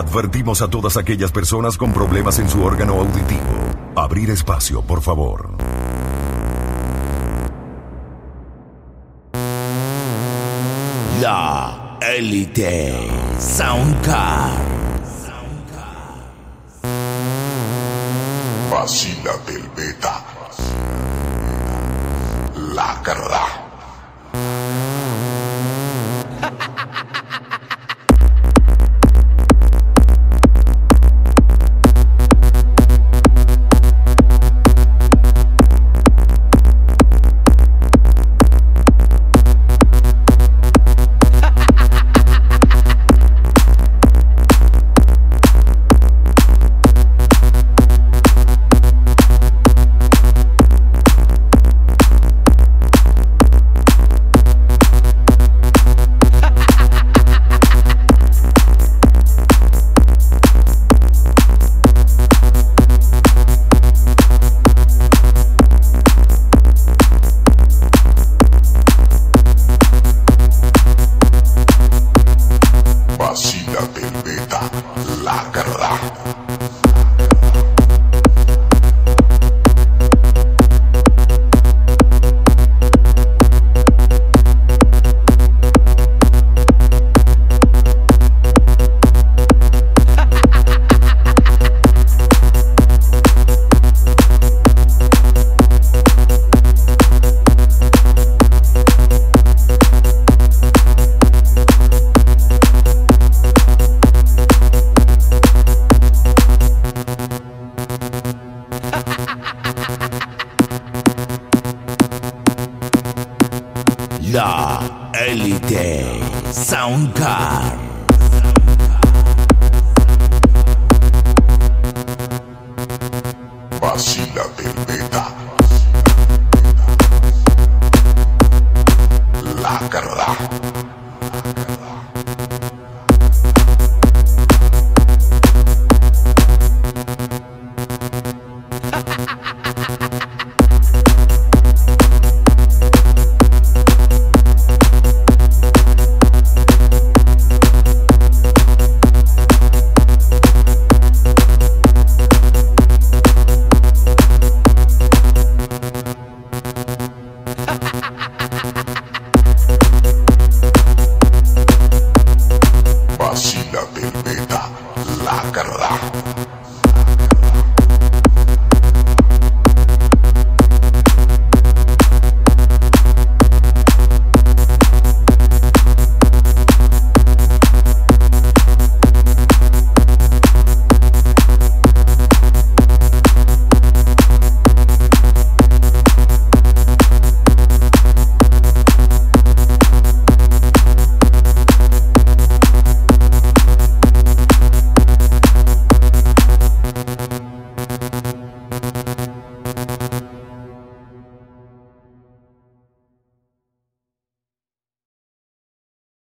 Advertimos a todas aquellas personas con problemas en su órgano auditivo. Abrir espacio, por favor. La Elite Soundcar. Vacila del beta. Lacra. da Elite Soundcard. Vacílate.